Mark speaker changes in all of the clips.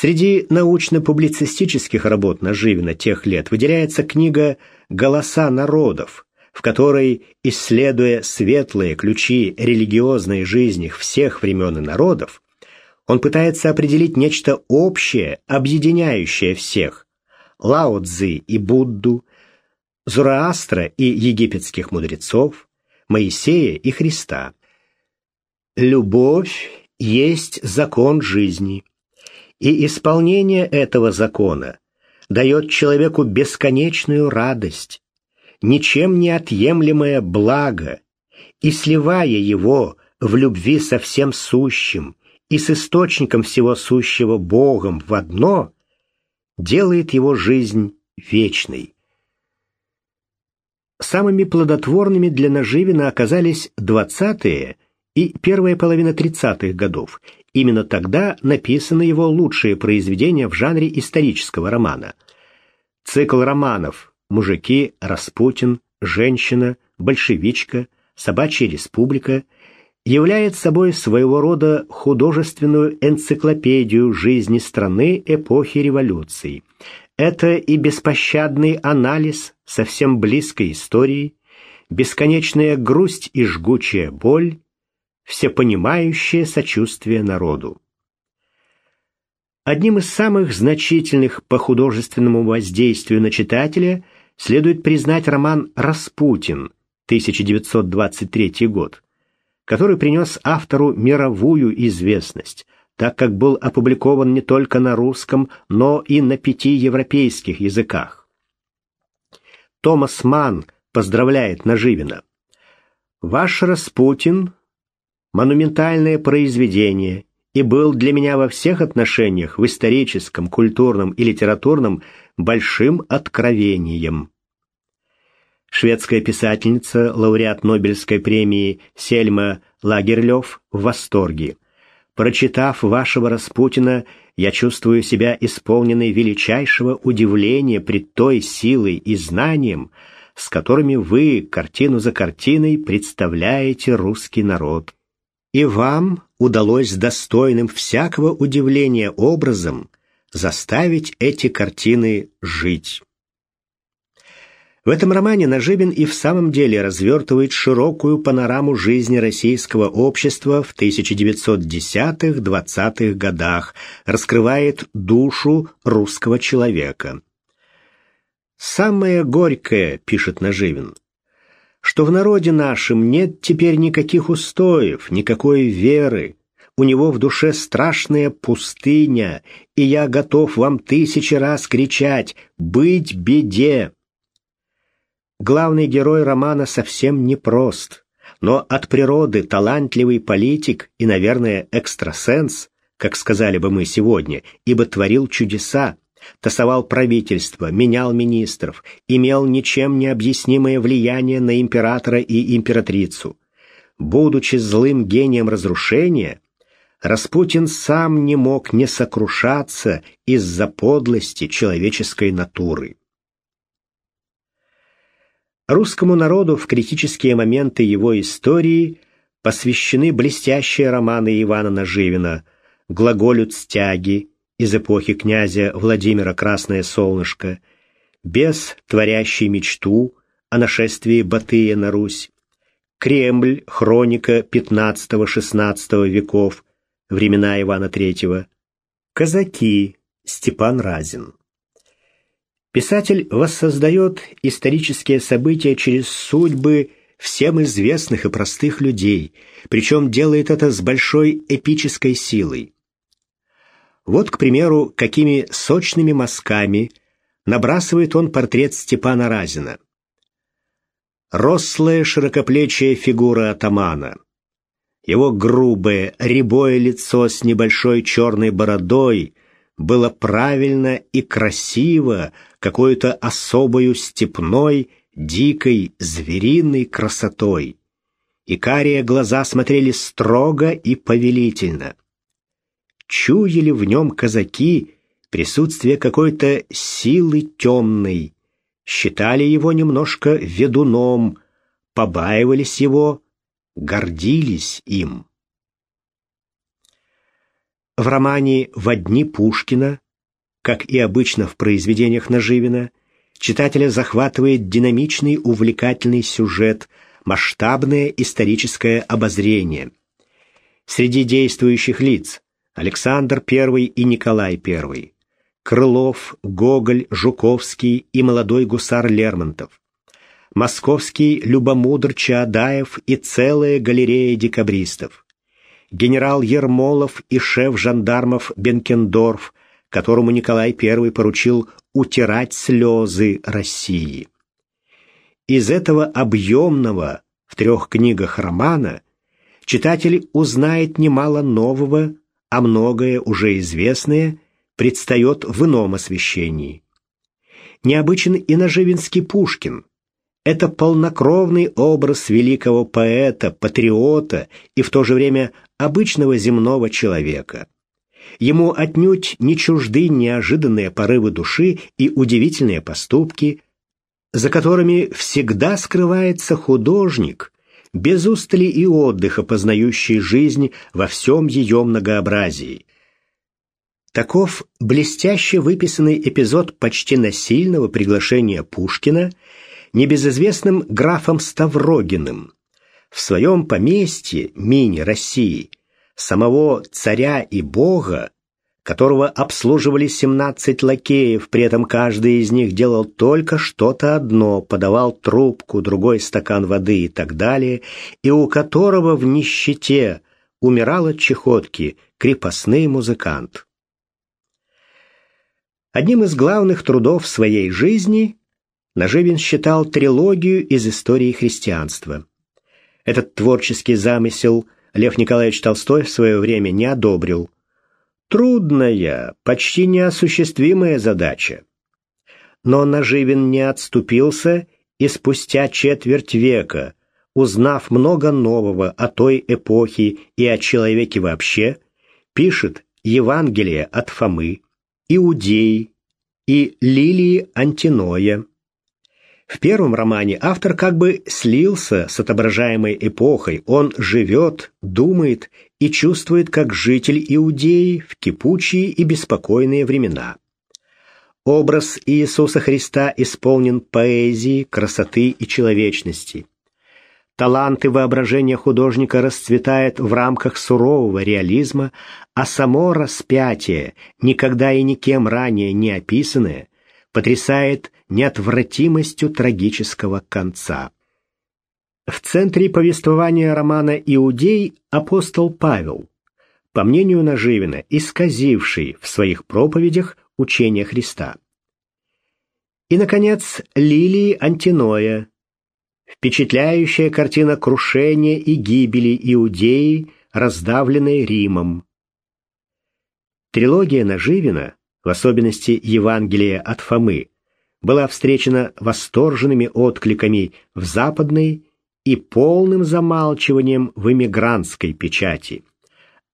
Speaker 1: Среди научно-публицистических работ Наживина тех лет выделяется книга «Голоса народов», в которой, исследуя светлые ключи религиозной жизни всех времен и народов, он пытается определить нечто общее, объединяющее всех – Лао Цзы и Будду, Зороастра и египетских мудрецов, Моисея и Христа. Любовь есть закон жизни, и исполнение этого закона дает человеку бесконечную радость, ничем не отъемлемое благо, и сливая его в любви со всем сущим и с источником всего сущего Богом в одно, делает его жизнь вечной. Самыми плодотворными для Наживина оказались двадцатые и первая половина тридцатых годов. Именно тогда написаны его лучшие произведения в жанре исторического романа. Цикл романов «Мужики», «Распутин», «Женщина», «Большевичка», «Собачья республика» является собой своего рода художественную энциклопедию жизни страны эпохи революции. Это и беспощадный анализ совсем близкой истории, бесконечная грусть и жгучая боль, всепонимающее сочувствие народу. Одним из самых значительных по художественному воздействию на читателя следует признать роман «Распутин» 1923 год, который принес автору мировую известность, так как был опубликован не только на русском, но и на пяти европейских языках. Томас Манн поздравляет Наживина. «Ваш Распутин – монументальное произведение и был для меня во всех отношениях, в историческом, культурном и литературном, большим откровением». Шведская писательница, лауреат Нобелевской премии Сельма Лагерлёв в восторге – Прочитав вашего Распутина, я чувствую себя исполненной величайшего удивления пред той силой и знанием, с которыми вы, картину за картиной, представляете русский народ. И вам удалось достойным всякого удивления образом заставить эти картины жить. В этом романе Нажибин и в самом деле развертывает широкую панораму жизни российского общества в 1910-20-х годах, раскрывает душу русского человека. «Самое горькое», — пишет Наживин, — «что в народе нашем нет теперь никаких устоев, никакой веры, у него в душе страшная пустыня, и я готов вам тысячи раз кричать «Быть беде!» Главный герой романа совсем не прост, но от природы талантливый политик и, наверное, экстрасенс, как сказали бы мы сегодня, ибо творил чудеса, тасовал правительство, менял министров, имел ничем не объяснимое влияние на императора и императрицу. Будучи злым гением разрушения, Распутин сам не мог не сокрушаться из-за подлости человеческой натуры. Русскому народу в критические моменты его истории посвящены блестящие романы Ивана Наживина «Глаголют стяги» из эпохи князя Владимира Красное Солнышко, «Бес, творящий мечту» о нашествии Батыя на Русь, «Кремль. Хроника XV-XVI веков. Времена Ивана III», «Казаки» Степан Разин. Писатель воссоздает исторические события через судьбы всем известных и простых людей, причем делает это с большой эпической силой. Вот, к примеру, какими сочными мазками набрасывает он портрет Степана Разина. Рослая широкоплечья фигура атамана. Его грубое, рябое лицо с небольшой черной бородой было правильно и красиво, какой-то особою степной, дикой, звериной красотой. И карие глаза смотрели строго и повелительно. Чуяли в нем казаки присутствие какой-то силы темной, считали его немножко ведуном, побаивались его, гордились им. В романе «Во дни Пушкина», как и обычно в произведениях Наживина, читателя захватывает динамичный увлекательный сюжет, масштабное историческое обозрение. Среди действующих лиц Александр I и Николай I, Крылов, Гоголь, Жуковский и молодой гусар Лермонтов, московский любомудр Чаадаев и целая галерея декабристов, генерал Ермолов и шеф жандармов Бенкендорф, которому Николай I поручил утирать слезы России. Из этого объемного в трех книгах романа читатель узнает немало нового, а многое уже известное предстает в ином освещении. Необычен и Наживинский Пушкин. Это полнокровный образ великого поэта, патриота и в то же время обычного земного человека. Ему отнюдь не чужды неожиданные порывы души и удивительные поступки, за которыми всегда скрывается художник, без устали и отдыха познающий жизнь во всем ее многообразии. Таков блестяще выписанный эпизод почти насильного приглашения Пушкина небезызвестным графом Ставрогиным в своем поместье мини-России самого царя и бога, которого обслуживали 17 лакеев, при этом каждый из них делал только что-то одно, подавал трубку, другой стакан воды и так далее, и у которого в нищете умирал от чехотки крепостный музыкант. Одним из главных трудов своей жизни Наживин считал трилогию из истории христианства. Этот творческий замысел Лев Николаевич Толстой в свое время не одобрил. Трудная, почти неосуществимая задача. Но Наживин не отступился и спустя четверть века, узнав много нового о той эпохе и о человеке вообще, пишет Евангелие от Фомы, Иудеи и Лилии Антиноя. В первом романе автор как бы слился с отображаемой эпохой. Он живет, думает и чувствует как житель Иудеи в кипучие и беспокойные времена. Образ Иисуса Христа исполнен поэзии, красоты и человечности. Талант и воображение художника расцветает в рамках сурового реализма, а само распятие, никогда и никем ранее не описанное, потрясает неотвратимостью трагического конца. В центре повествования романа «Иудей» апостол Павел, по мнению Наживина, исказивший в своих проповедях учение Христа. И, наконец, Лилии Антиноя, впечатляющая картина крушения и гибели Иудеи, раздавленной Римом. Трилогия Наживина, в особенности Евангелие от Фомы, была встречена восторженными откликами в западной и полным замалчиванием в эмигрантской печати.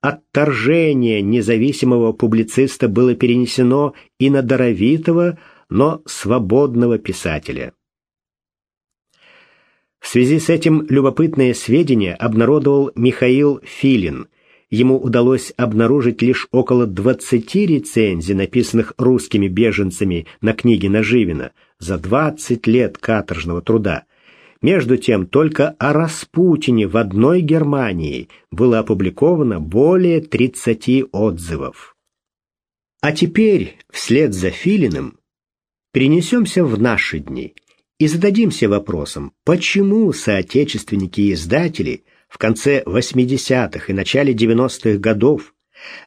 Speaker 1: Отторжение независимого публициста было перенесено и на даровитого, но свободного писателя. В связи с этим любопытные сведения обнародовал Михаил Филин, ему удалось обнаружить лишь около 20 рецензий, написанных русскими беженцами на книги Наживина за 20 лет каторжного труда. Между тем, только о Распутине в одной Германии было опубликовано более 30 отзывов. А теперь, вслед за Филиным, перенесемся в наши дни и зададимся вопросом, почему соотечественники и издатели – в конце 80-х и начале 90-х годов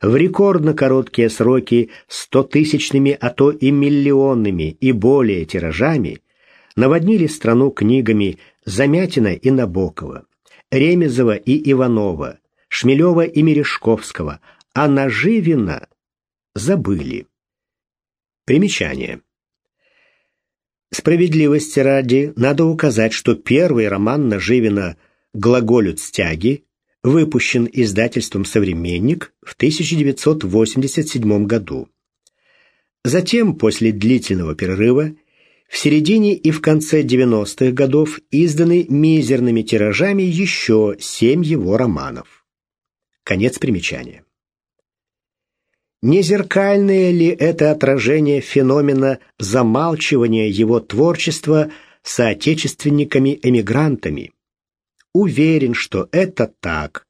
Speaker 1: в рекордно короткие сроки стотысячными, а то и миллионными и более тиражами наводнили страну книгами Замятина и Набокова, Ремезова и Иванова, Шмелева и Мережковского, а Наживина забыли. Примечание. Справедливости ради надо указать, что первый роман Наживина «Глаголют стяги» выпущен издательством «Современник» в 1987 году. Затем, после длительного перерыва, в середине и в конце 90-х годов изданы мизерными тиражами еще семь его романов. Конец примечания. Не зеркальное ли это отражение феномена замалчивания его творчества соотечественниками-эмигрантами? Уверен, что это так.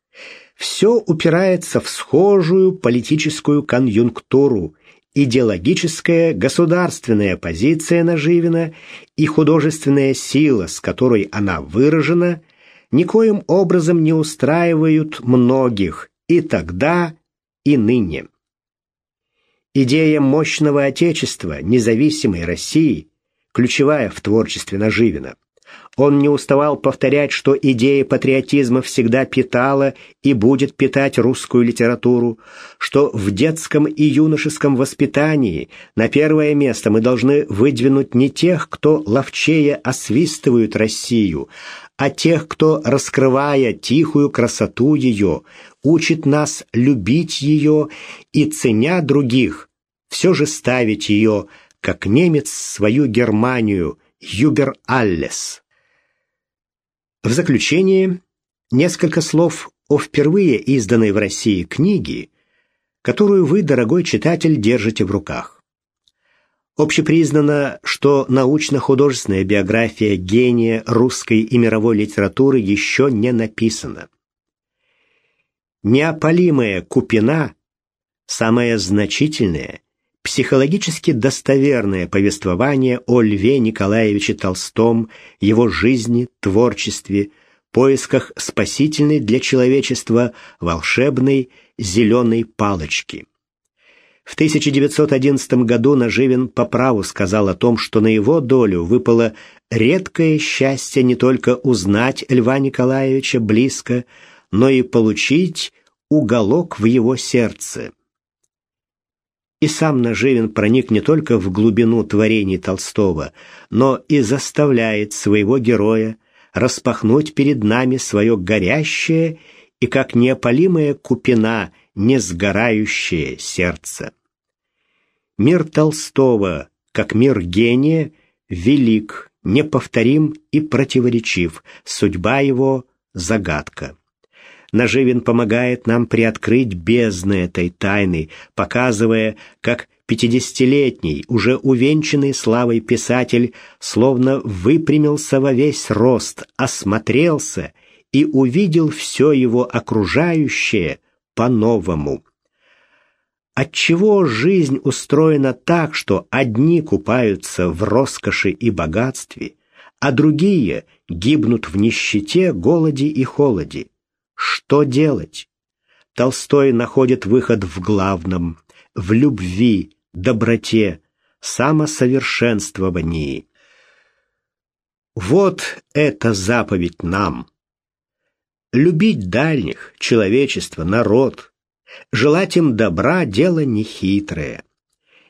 Speaker 1: Все упирается в схожую политическую конъюнктуру, идеологическая государственная позиция Наживина и художественная сила, с которой она выражена, никоим образом не устраивают многих и тогда, и ныне. Идея мощного Отечества, независимой России, ключевая в творчестве Наживина. Он не уставал повторять, что идея патриотизма всегда питала и будет питать русскую литературу, что в детском и юношеском воспитании на первое место мы должны выдвинуть не тех, кто ловчее освистывают Россию, а тех, кто, раскрывая тихую красоту ее, учит нас любить ее и, ценя других, все же ставить ее, как немец свою Германию, Юбер Аллес. В заключение несколько слов о впервые изданной в России книге, которую вы, дорогой читатель, держите в руках. Общепризнано, что научно-художественная биография гения русской и мировой литературы еще не написана. Неопалимая Купина – самое значительное, психологически достоверное повествование о Льве Николаевиче Толстом, его жизни, творчестве, поисках спасительной для человечества волшебной зеленой палочки. В 1911 году Наживин по праву сказал о том, что на его долю выпало редкое счастье не только узнать Льва Николаевича близко, но и получить уголок в его сердце. И сам Наживин проник не только в глубину творений Толстого, но и заставляет своего героя распахнуть перед нами свое горящее и как неопалимая купина несгорающее сердце. Мир Толстого, как мир гения, велик, неповторим и противоречив, судьба его — загадка. Наживин помогает нам приоткрыть бездны этой тайны, показывая, как пятидесятилетний, уже увенчанный славой писатель, словно выпрямился во весь рост, осмотрелся и увидел все его окружающее по-новому. Отчего жизнь устроена так, что одни купаются в роскоши и богатстве, а другие гибнут в нищете, голоде и холоде? Что делать? Толстой находит выход в главном, в любви, доброте, самосовершенствовании. Вот эта заповедь нам. Любить дальних, человечество, народ, Желать им добра — дело нехитрое.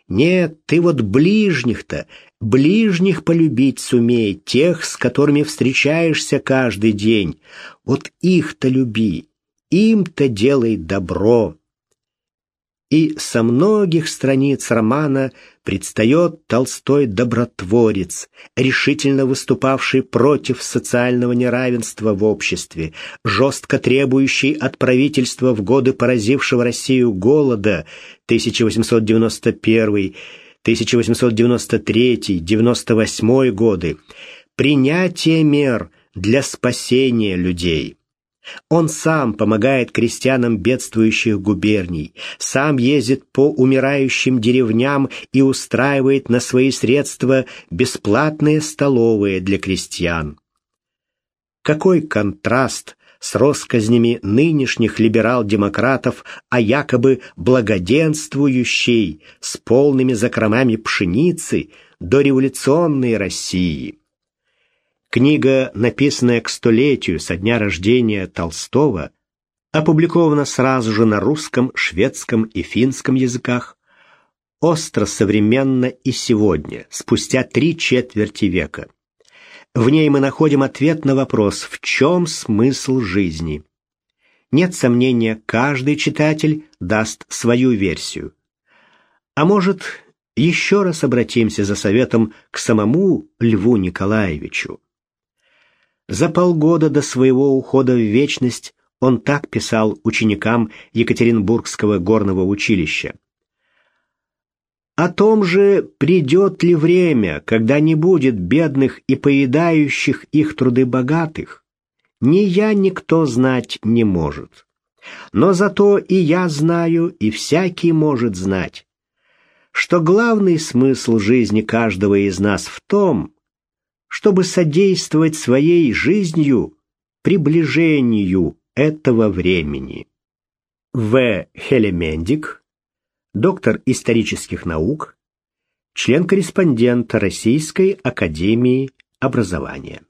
Speaker 1: Нет, ты вот ближних-то, ближних полюбить сумей, тех, с которыми встречаешься каждый день. Вот их-то люби, им-то делай добро и со многих страниц романа предстает Толстой добротворец, решительно выступавший против социального неравенства в обществе, жестко требующий от правительства в годы поразившего Россию голода 1891 1893-98 годы, принятие мер для спасения людей. Он сам помогает крестьянам бедствующих губерний, сам ездит по умирающим деревням и устраивает на свои средства бесплатные столовые для крестьян. Какой контраст с россказнями нынешних либерал-демократов о якобы благоденствующей с полными закромами пшеницы до революционной России. Книга, написанная к столетию со дня рождения Толстого, опубликована сразу же на русском, шведском и финском языках, остро современно и сегодня, спустя три четверти века. В ней мы находим ответ на вопрос, в чем смысл жизни. Нет сомнения, каждый читатель даст свою версию. А может, еще раз обратимся за советом к самому Льву Николаевичу. За полгода до своего ухода в вечность он так писал ученикам Екатеринбургского горного училища. О том же, придет ли время, когда не будет бедных и поедающих их труды богатых, ни я, никто знать не может. Но зато и я знаю, и всякий может знать, что главный смысл жизни каждого из нас в том, чтобы содействовать своей жизнью приближению этого времени. В. Хелемендик, доктор исторических наук, член-корреспондент Российской академии образования.